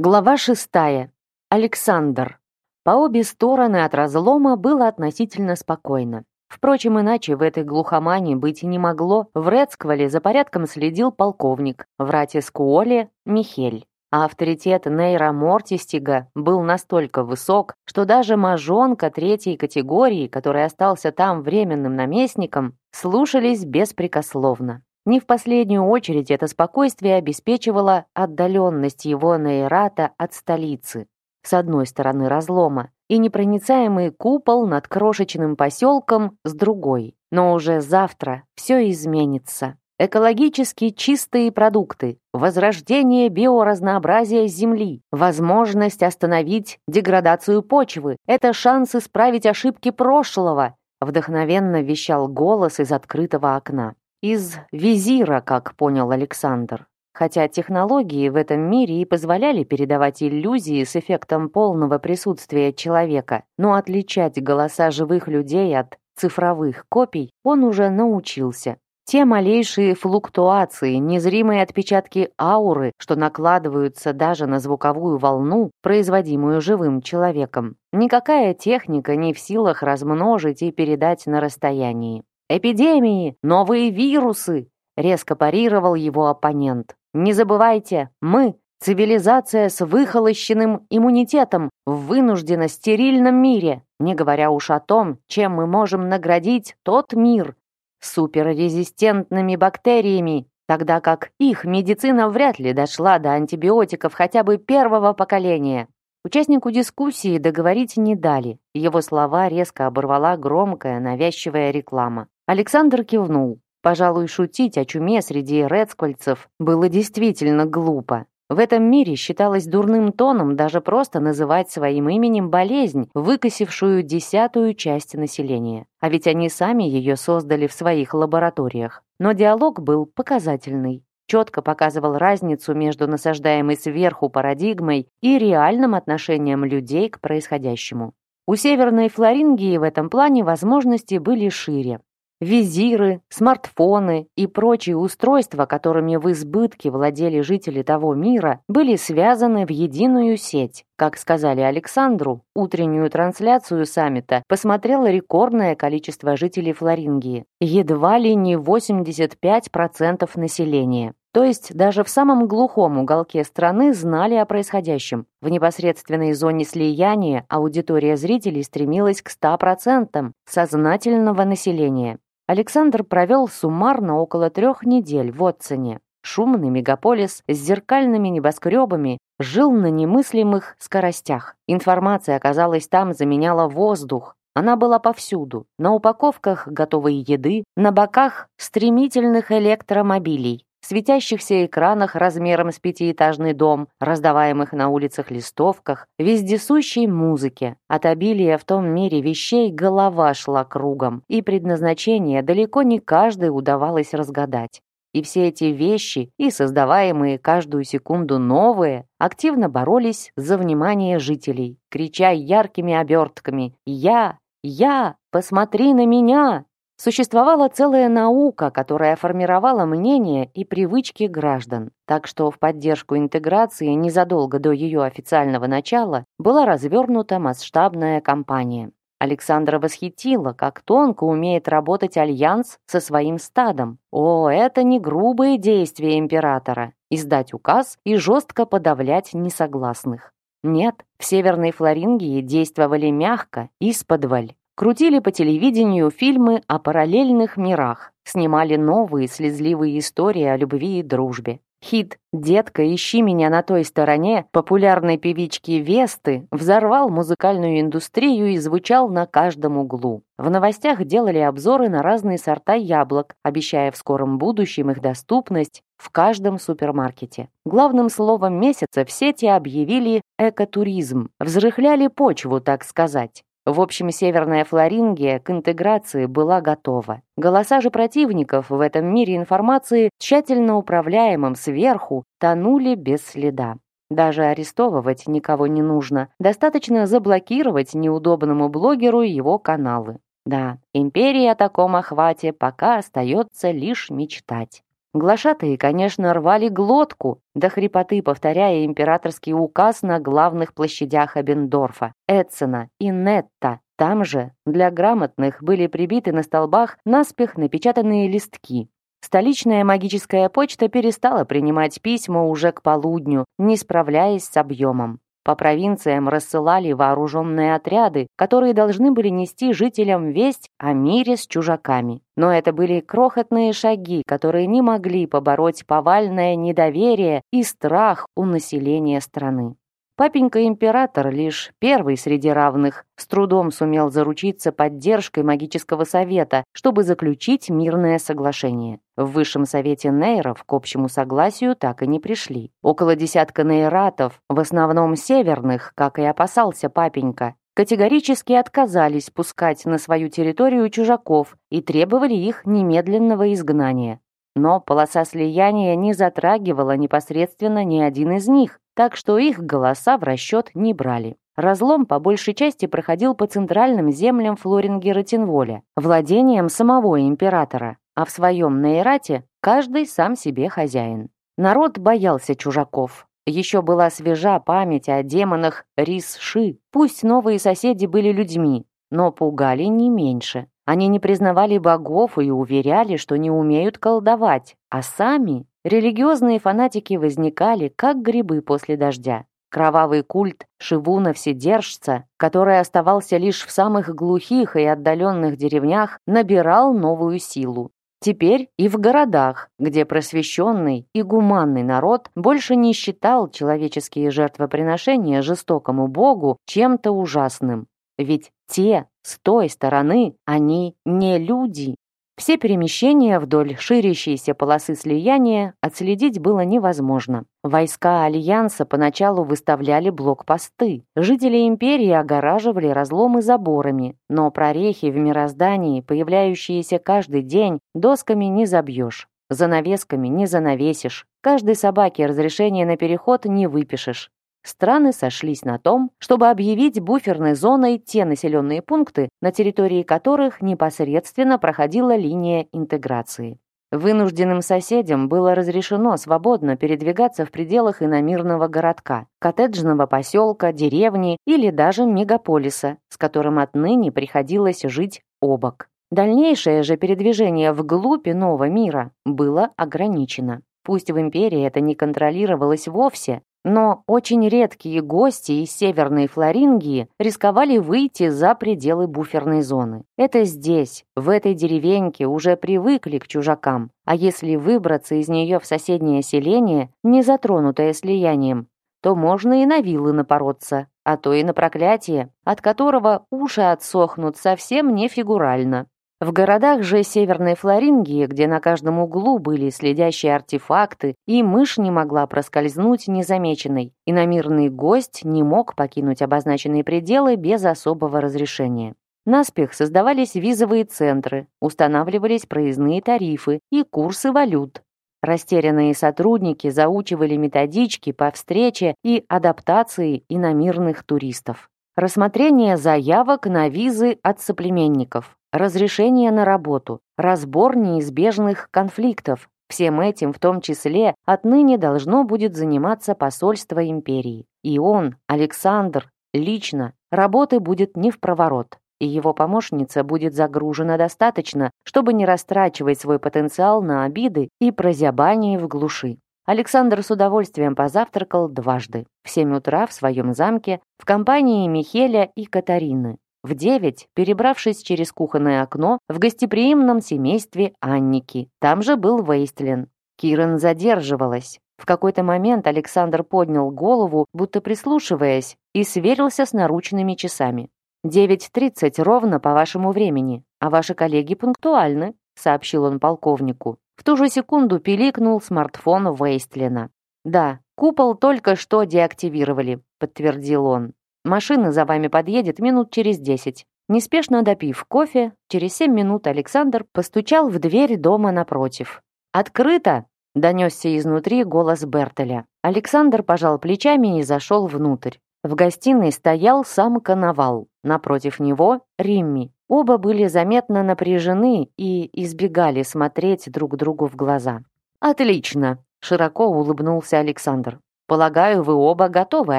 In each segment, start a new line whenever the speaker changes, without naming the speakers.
Глава шестая. Александр. По обе стороны от разлома было относительно спокойно. Впрочем, иначе в этой глухомане быть не могло. В Рецквале за порядком следил полковник, в Ратискуоле — Михель. А авторитет Нейра Мортистига был настолько высок, что даже мажонка третьей категории, который остался там временным наместником, слушались беспрекословно. Не в последнюю очередь это спокойствие обеспечивало отдаленность его Нейрата от столицы. С одной стороны разлома, и непроницаемый купол над крошечным поселком с другой. Но уже завтра все изменится. Экологически чистые продукты, возрождение биоразнообразия Земли, возможность остановить деградацию почвы – это шанс исправить ошибки прошлого, вдохновенно вещал голос из открытого окна. Из визира, как понял Александр. Хотя технологии в этом мире и позволяли передавать иллюзии с эффектом полного присутствия человека, но отличать голоса живых людей от цифровых копий он уже научился. Те малейшие флуктуации, незримые отпечатки ауры, что накладываются даже на звуковую волну, производимую живым человеком. Никакая техника не в силах размножить и передать на расстоянии. «Эпидемии! Новые вирусы!» — резко парировал его оппонент. «Не забывайте, мы — цивилизация с выхолощенным иммунитетом в вынужденно стерильном мире, не говоря уж о том, чем мы можем наградить тот мир суперрезистентными бактериями, тогда как их медицина вряд ли дошла до антибиотиков хотя бы первого поколения. Участнику дискуссии договорить не дали. Его слова резко оборвала громкая, навязчивая реклама. Александр кивнул. Пожалуй, шутить о чуме среди редскольцев было действительно глупо. В этом мире считалось дурным тоном даже просто называть своим именем болезнь, выкосившую десятую часть населения. А ведь они сами ее создали в своих лабораториях. Но диалог был показательный. Четко показывал разницу между насаждаемой сверху парадигмой и реальным отношением людей к происходящему. У Северной Флорингии в этом плане возможности были шире. Визиры, смартфоны и прочие устройства, которыми в избытке владели жители того мира, были связаны в единую сеть. Как сказали Александру, утреннюю трансляцию саммита посмотрело рекордное количество жителей Флорингии, едва ли не 85% населения. То есть даже в самом глухом уголке страны знали о происходящем. В непосредственной зоне слияния аудитория зрителей стремилась к 100% сознательного населения. Александр провел суммарно около трех недель в Отцене. Шумный мегаполис с зеркальными небоскребами жил на немыслимых скоростях. Информация, оказалась там, заменяла воздух. Она была повсюду. На упаковках готовой еды, на боках стремительных электромобилей светящихся экранах размером с пятиэтажный дом, раздаваемых на улицах листовках, вездесущей музыке. От обилия в том мире вещей голова шла кругом, и предназначение далеко не каждой удавалось разгадать. И все эти вещи, и создаваемые каждую секунду новые, активно боролись за внимание жителей, крича яркими обертками «Я! Я! Посмотри на меня!» Существовала целая наука, которая формировала мнения и привычки граждан, так что в поддержку интеграции незадолго до ее официального начала была развернута масштабная кампания. Александра восхитила, как тонко умеет работать альянс со своим стадом. О, это не грубые действия императора – издать указ и жестко подавлять несогласных. Нет, в Северной Флорингии действовали мягко, исподволь. Крутили по телевидению фильмы о параллельных мирах, снимали новые слезливые истории о любви и дружбе. Хит «Детка, ищи меня на той стороне» популярной певички Весты взорвал музыкальную индустрию и звучал на каждом углу. В новостях делали обзоры на разные сорта яблок, обещая в скором будущем их доступность в каждом супермаркете. Главным словом месяца в сети объявили экотуризм, взрыхляли почву, так сказать. В общем, Северная Флорингия к интеграции была готова. Голоса же противников в этом мире информации, тщательно управляемым сверху, тонули без следа. Даже арестовывать никого не нужно. Достаточно заблокировать неудобному блогеру его каналы. Да, империи о таком охвате пока остается лишь мечтать. Глашатые, конечно, рвали глотку, до хрипоты повторяя императорский указ на главных площадях Абендорфа, Эцена и Нетта. Там же для грамотных были прибиты на столбах наспех напечатанные листки. Столичная магическая почта перестала принимать письма уже к полудню, не справляясь с объемом. По провинциям рассылали вооруженные отряды, которые должны были нести жителям весть о мире с чужаками. Но это были крохотные шаги, которые не могли побороть повальное недоверие и страх у населения страны. Папенька-император, лишь первый среди равных, с трудом сумел заручиться поддержкой магического совета, чтобы заключить мирное соглашение. В высшем совете нейров к общему согласию так и не пришли. Около десятка нейратов, в основном северных, как и опасался папенька, категорически отказались пускать на свою территорию чужаков и требовали их немедленного изгнания. Но полоса слияния не затрагивала непосредственно ни один из них, так что их голоса в расчет не брали. Разлом по большей части проходил по центральным землям Флорингера-Тинволя, владением самого императора, а в своем Нейрате каждый сам себе хозяин. Народ боялся чужаков. Еще была свежа память о демонах Рис-Ши. Пусть новые соседи были людьми, но пугали не меньше. Они не признавали богов и уверяли, что не умеют колдовать, а сами Религиозные фанатики возникали, как грибы после дождя. Кровавый культ Шивуна-Вседержца, который оставался лишь в самых глухих и отдаленных деревнях, набирал новую силу. Теперь и в городах, где просвещенный и гуманный народ больше не считал человеческие жертвоприношения жестокому богу чем-то ужасным. Ведь те, с той стороны, они не люди, все перемещения вдоль ширящейся полосы слияния отследить было невозможно. Войска Альянса поначалу выставляли блокпосты. Жители империи огораживали разломы заборами, но прорехи в мироздании, появляющиеся каждый день, досками не забьешь. Занавесками не занавесишь. Каждой собаке разрешение на переход не выпишешь страны сошлись на том, чтобы объявить буферной зоной те населенные пункты, на территории которых непосредственно проходила линия интеграции. Вынужденным соседям было разрешено свободно передвигаться в пределах иномирного городка, коттеджного поселка, деревни или даже мегаполиса, с которым отныне приходилось жить обок. Дальнейшее же передвижение вглубь нового мира было ограничено. Пусть в империи это не контролировалось вовсе, но очень редкие гости из Северной Флорингии рисковали выйти за пределы буферной зоны. Это здесь, в этой деревеньке, уже привыкли к чужакам, а если выбраться из нее в соседнее селение, не затронутое слиянием, то можно и на вилы напороться, а то и на проклятие, от которого уши отсохнут совсем не фигурально. В городах же Северной Флорингии, где на каждом углу были следящие артефакты, и мышь не могла проскользнуть незамеченной, и намирный гость не мог покинуть обозначенные пределы без особого разрешения. Наспех создавались визовые центры, устанавливались проездные тарифы и курсы валют. Растерянные сотрудники заучивали методички по встрече и адаптации иномирных туристов. Рассмотрение заявок на визы от соплеменников, разрешение на работу, разбор неизбежных конфликтов. Всем этим, в том числе, отныне должно будет заниматься посольство империи. И он, Александр, лично, работы будет не в проворот. И его помощница будет загружена достаточно, чтобы не растрачивать свой потенциал на обиды и прозябание в глуши. Александр с удовольствием позавтракал дважды. В семь утра в своем замке, в компании Михеля и Катарины. В девять, перебравшись через кухонное окно, в гостеприимном семействе Анники. Там же был Вейстлин. Кирен задерживалась. В какой-то момент Александр поднял голову, будто прислушиваясь, и сверился с наручными часами. «Девять тридцать ровно по вашему времени, а ваши коллеги пунктуальны», сообщил он полковнику. В ту же секунду пиликнул смартфон Вейстлина. «Да, купол только что деактивировали», подтвердил он. Машина за вами подъедет минут через десять. Неспешно допив кофе, через семь минут Александр постучал в дверь дома напротив. «Открыто!» — донесся изнутри голос Бертеля. Александр пожал плечами и зашел внутрь. В гостиной стоял сам Коновал. Напротив него — Римми. Оба были заметно напряжены и избегали смотреть друг другу в глаза. Отлично, широко улыбнулся Александр. Полагаю, вы оба готовы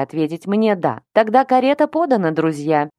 ответить мне «да». Тогда карета подана, друзья.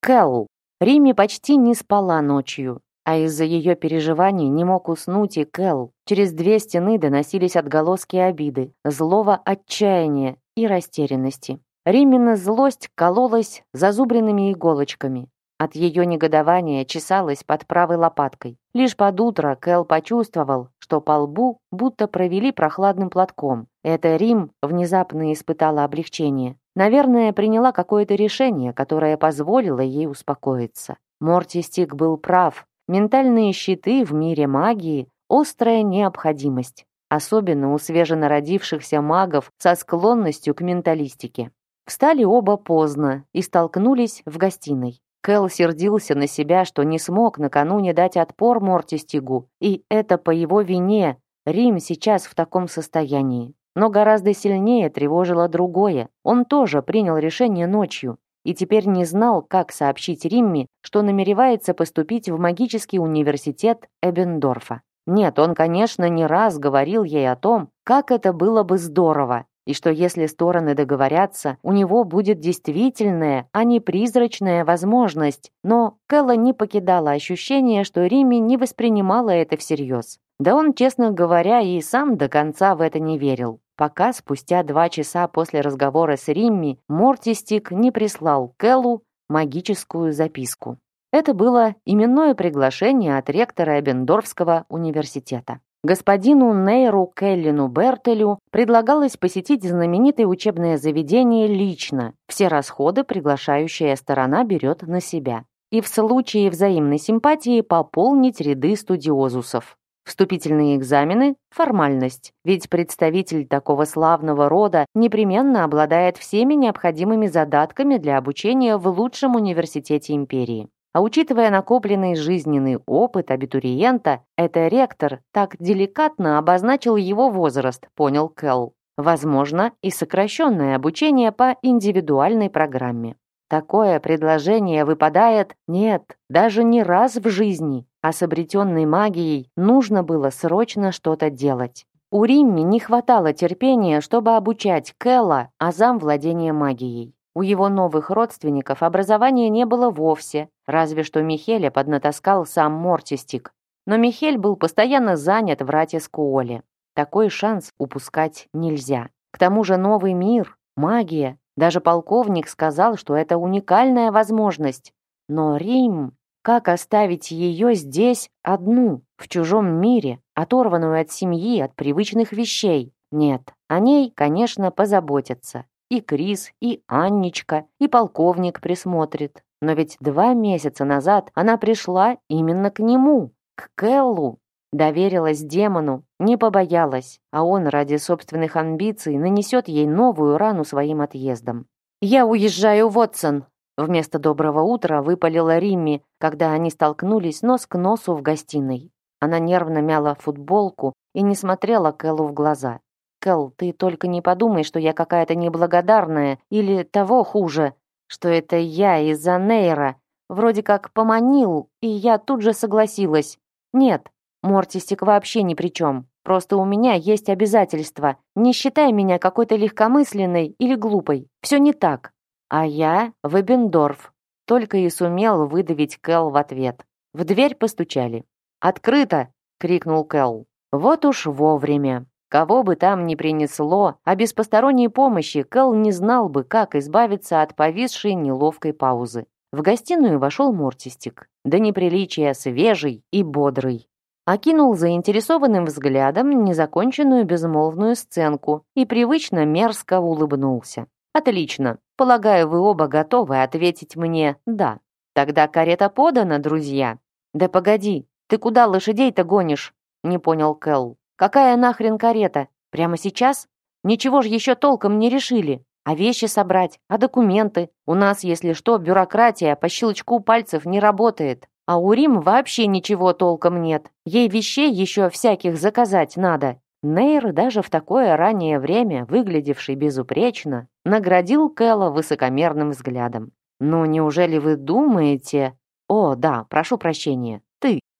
Кэл. Риме почти не спала ночью, а из-за ее переживаний не мог уснуть и Кэл. Через две стены доносились отголоски обиды, злого отчаяния и растерянности. Римина злость кололась зазубренными иголочками. От ее негодования чесалась под правой лопаткой. Лишь под утро Кэл почувствовал, что по лбу будто провели прохладным платком. Это Рим внезапно испытала облегчение. Наверное, приняла какое-то решение, которое позволило ей успокоиться. Мортистик был прав. Ментальные щиты в мире магии – острая необходимость. Особенно у свеженародившихся магов со склонностью к менталистике. Встали оба поздно и столкнулись в гостиной. Кэл сердился на себя, что не смог накануне дать отпор Мортистигу, и это по его вине. Рим сейчас в таком состоянии. Но гораздо сильнее тревожило другое. Он тоже принял решение ночью и теперь не знал, как сообщить Римме, что намеревается поступить в магический университет Эбендорфа. Нет, он, конечно, не раз говорил ей о том, как это было бы здорово, и что если стороны договорятся, у него будет действительная, а не призрачная возможность. Но Кэлла не покидала ощущение, что Римми не воспринимала это всерьез. Да он, честно говоря, и сам до конца в это не верил. Пока спустя два часа после разговора с Римми Мортистик не прислал Кэллу магическую записку. Это было именное приглашение от ректора Эбендорфского университета. Господину Нейру Келлину Бертелю предлагалось посетить знаменитое учебное заведение лично. Все расходы приглашающая сторона берет на себя. И в случае взаимной симпатии пополнить ряды студиозусов. Вступительные экзамены – формальность, ведь представитель такого славного рода непременно обладает всеми необходимыми задатками для обучения в лучшем университете империи. А учитывая накопленный жизненный опыт абитуриента, это ректор так деликатно обозначил его возраст, понял Кэл. Возможно, и сокращенное обучение по индивидуальной программе. Такое предложение выпадает, нет, даже не раз в жизни, а с обретенной магией нужно было срочно что-то делать. У Римми не хватало терпения, чтобы обучать Кэлла азам владения магией. У его новых родственников образования не было вовсе, разве что Михеля поднатаскал сам Мортистик. Но Михель был постоянно занят в рате Скуоле. Такой шанс упускать нельзя. К тому же новый мир, магия. Даже полковник сказал, что это уникальная возможность. Но Рим... Как оставить ее здесь одну, в чужом мире, оторванную от семьи, от привычных вещей? Нет, о ней, конечно, позаботятся. И Крис, и Анничка, и полковник присмотрит. Но ведь два месяца назад она пришла именно к нему, к Келлу. Доверилась демону, не побоялась, а он ради собственных амбиций нанесет ей новую рану своим отъездом. «Я уезжаю, Вотсон!» Вместо доброго утра выпалила Римми, когда они столкнулись нос к носу в гостиной. Она нервно мяла футболку и не смотрела Кэллу в глаза. Кэл, ты только не подумай, что я какая-то неблагодарная или того хуже, что это я из-за Нейра. Вроде как поманил, и я тут же согласилась. Нет, Мортистик вообще ни при чем. Просто у меня есть обязательства. Не считай меня какой-то легкомысленной или глупой. Все не так. А я в Эбендорф. Только и сумел выдавить Кэл в ответ. В дверь постучали. «Открыто!» — крикнул Кэл. Вот уж вовремя. Кого бы там ни принесло, а без посторонней помощи Кэл не знал бы, как избавиться от повисшей неловкой паузы. В гостиную вошел Мортистик, да неприличия свежий и бодрый. Окинул заинтересованным взглядом незаконченную безмолвную сценку и привычно мерзко улыбнулся. «Отлично. Полагаю, вы оба готовы ответить мне «да». Тогда карета подана, друзья». «Да погоди, ты куда лошадей-то гонишь?» — не понял Кэл. Какая нахрен карета? Прямо сейчас? Ничего же еще толком не решили. А вещи собрать, а документы? У нас, если что, бюрократия по щелчку пальцев не работает. А у Рим вообще ничего толком нет. Ей вещей еще всяких заказать надо. Нейр, даже в такое раннее время, выглядевший безупречно, наградил Кэлла высокомерным взглядом. «Ну, неужели вы думаете...» «О, да, прошу прощения.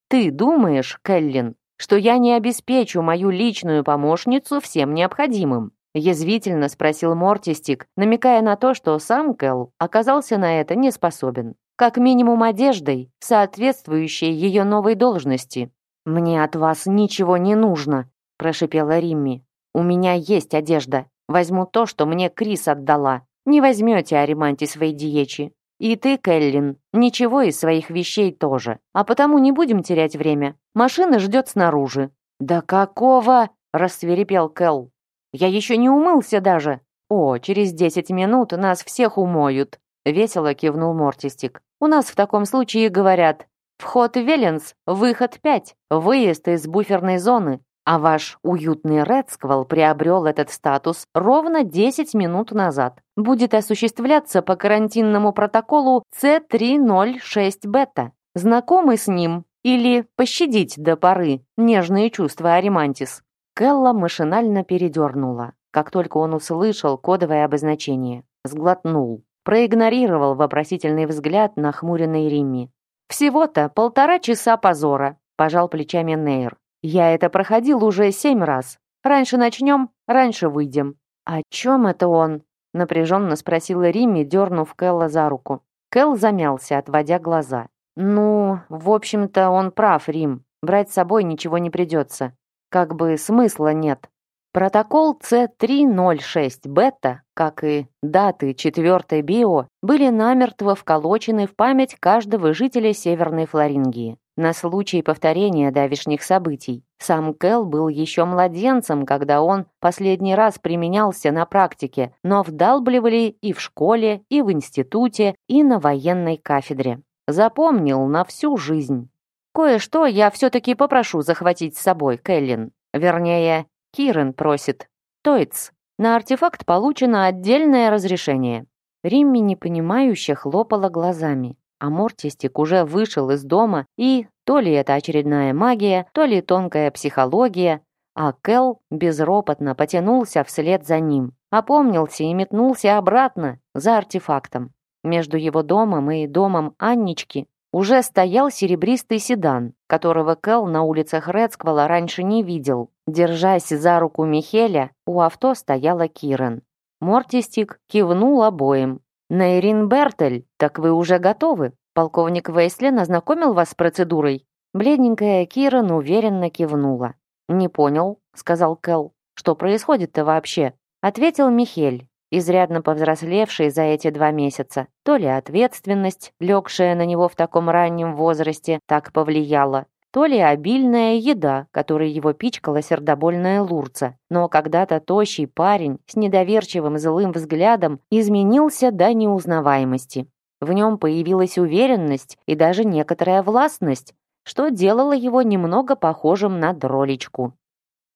Ты думаешь, Келлин, что я не обеспечу мою личную помощницу всем необходимым?» Язвительно спросил Мортистик, намекая на то, что сам Кэл оказался на это не способен. Как минимум одеждой, соответствующей ее новой должности. «Мне от вас ничего не нужно», – прошипела Римми. «У меня есть одежда. Возьму то, что мне Крис отдала. Не возьмете Ариманти свои диечи. И ты, Келлин, ничего из своих вещей тоже. А потому не будем терять время. Машина ждет снаружи». «Да какого?» – рассверепел Келл. Я еще не умылся даже. О, через десять минут нас всех умоют. Весело кивнул Мортистик. У нас в таком случае говорят «Вход Веленс, выход пять, выезд из буферной зоны». А ваш уютный Редсквал приобрел этот статус ровно 10 минут назад. Будет осуществляться по карантинному протоколу C306 бета. Знакомы с ним? Или пощадить до поры нежные чувства Аримантис? Келла машинально передернула, как только он услышал кодовое обозначение. Сглотнул. Проигнорировал вопросительный взгляд на хмуренной Римми. «Всего-то полтора часа позора», – пожал плечами Нейр. «Я это проходил уже семь раз. Раньше начнем, раньше выйдем». «О чем это он?» – напряженно спросила Римми, дернув Кэлла за руку. Кэл замялся, отводя глаза. «Ну, в общем-то, он прав, Рим. Брать с собой ничего не придется как бы смысла нет. Протокол C306 бета, как и даты 4 био, были намертво вколочены в память каждого жителя Северной Флорингии. На случай повторения давешних событий. Сам Кэл был еще младенцем, когда он последний раз применялся на практике, но вдалбливали и в школе, и в институте, и на военной кафедре. Запомнил на всю жизнь. Кое-что я все-таки попрошу захватить с собой, Кэллин. Вернее, Кирен просит. Тойц. На артефакт получено отдельное разрешение. Римми непонимающе хлопала глазами, а Мортистик уже вышел из дома и, то ли это очередная магия, то ли тонкая психология, а Кэл безропотно потянулся вслед за ним, опомнился и метнулся обратно за артефактом. Между его домом и домом Аннички уже стоял серебристый седан, которого Кэл на улицах Редсквала раньше не видел. Держась за руку Михеля, у авто стояла Кирен. Мортистик кивнул обоим. «Нейрин Бертель, так вы уже готовы? Полковник Вейслен ознакомил вас с процедурой?» Бледненькая Кирен уверенно кивнула. «Не понял», — сказал Кэл. «Что происходит-то вообще?» Ответил Михель, изрядно повзрослевший за эти два месяца. То ли ответственность, легшая на него в таком раннем возрасте, так повлияла, то ли обильная еда, которой его пичкала сердобольная лурца. Но когда-то тощий парень с недоверчивым злым взглядом изменился до неузнаваемости. В нем появилась уверенность и даже некоторая властность, что делало его немного похожим на дролечку.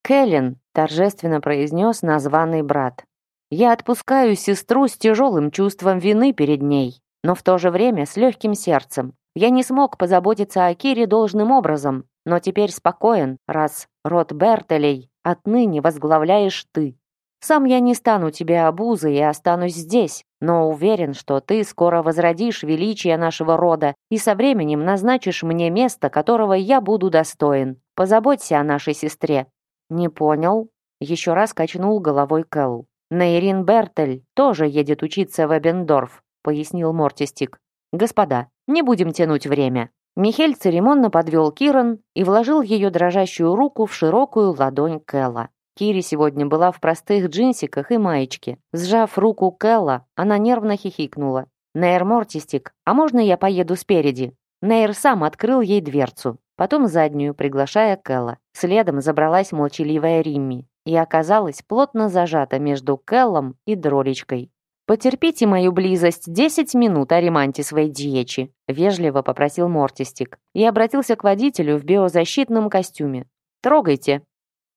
«Кэлен», — торжественно произнес названный брат, я отпускаю сестру с тяжелым чувством вины перед ней, но в то же время с легким сердцем. Я не смог позаботиться о Кире должным образом, но теперь спокоен, раз род Бертелей отныне возглавляешь ты. Сам я не стану тебе обузой и останусь здесь, но уверен, что ты скоро возродишь величие нашего рода и со временем назначишь мне место, которого я буду достоин. Позаботься о нашей сестре». «Не понял?» Еще раз качнул головой Кэл. «Нейрин Бертель тоже едет учиться в Эбендорф», пояснил Мортистик. «Господа, не будем тянуть время». Михель церемонно подвел Киран и вложил ее дрожащую руку в широкую ладонь Кэлла. Кири сегодня была в простых джинсиках и маечке. Сжав руку Кэлла, она нервно хихикнула. «Нейр Мортистик, а можно я поеду спереди?» Нейр сам открыл ей дверцу, потом заднюю, приглашая Кэлла. Следом забралась молчаливая Римми и оказалась плотно зажата между Келлом и Дролечкой. «Потерпите мою близость десять минут, Ариманти своей диечи», вежливо попросил Мортистик и обратился к водителю в биозащитном костюме. «Трогайте».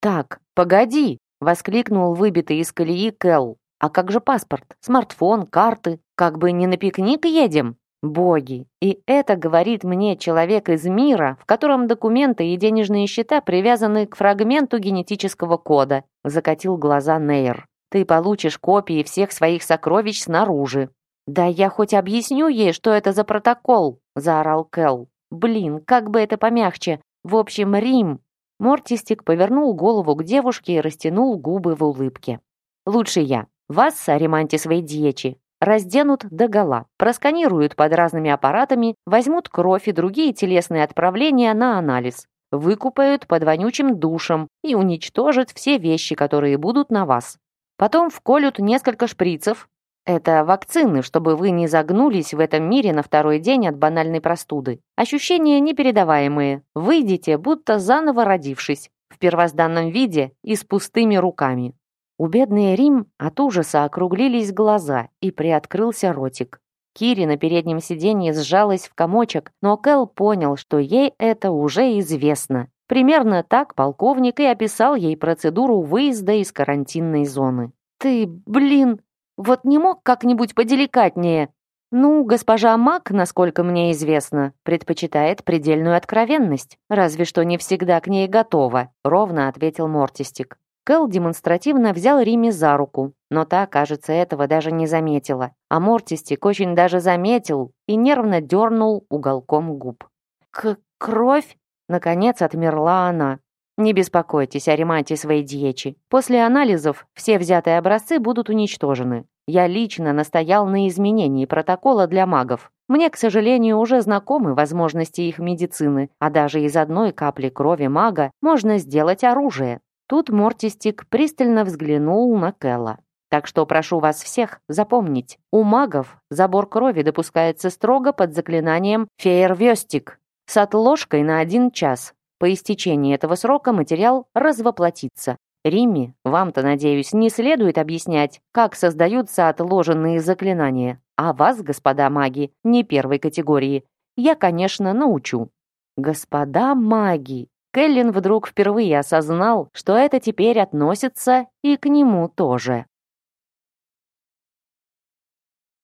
«Так, погоди!» — воскликнул выбитый из колеи Келл. «А как же паспорт, смартфон, карты? Как бы не на пикник едем?» Боги! И это говорит мне человек из мира, в котором документы и денежные счета привязаны к фрагменту генетического кода. Закатил глаза Нейр. Ты получишь копии всех своих сокровищ снаружи. Да я хоть объясню ей, что это за протокол, заорал Кэл. блин, как бы это помягче. В общем, Рим. Мортистик повернул голову к девушке и растянул губы в улыбке. Лучше я. Вас, Аримантис Вейдьечи, разденут догола, просканируют под разными аппаратами, возьмут кровь и другие телесные отправления на анализ, выкупают под вонючим душем и уничтожат все вещи, которые будут на вас. Потом вколют несколько шприцев. Это вакцины, чтобы вы не загнулись в этом мире на второй день от банальной простуды. Ощущения непередаваемые. Выйдете, будто заново родившись, в первозданном виде и с пустыми руками. У бедной Рим от ужаса округлились глаза и приоткрылся ротик. Кири на переднем сиденье сжалась в комочек, но Кэл понял, что ей это уже известно. Примерно так полковник и описал ей процедуру выезда из карантинной зоны. «Ты, блин, вот не мог как-нибудь поделикатнее?» «Ну, госпожа Мак, насколько мне известно, предпочитает предельную откровенность, разве что не всегда к ней готова», ровно ответил Мортистик. Кэл демонстративно взял Риме за руку, но та, кажется, этого даже не заметила. А Мортистик очень даже заметил и нервно дернул уголком губ. «К кровь?» Наконец отмерла она. Не беспокойтесь о ремонте своей дьечи. После анализов все взятые образцы будут уничтожены. Я лично настоял на изменении протокола для магов. Мне, к сожалению, уже знакомы возможности их медицины, а даже из одной капли крови мага можно сделать оружие. Тут Мортистик пристально взглянул на Кэлла. Так что прошу вас всех запомнить, у магов забор крови допускается строго под заклинанием «фейервестик» с отложкой на один час. По истечении этого срока материал развоплотится. Римми, вам-то, надеюсь, не следует объяснять, как создаются отложенные заклинания. А вас, господа маги, не первой категории, я, конечно, научу. Господа маги, Кэллин вдруг впервые осознал, что это теперь относится и к нему тоже.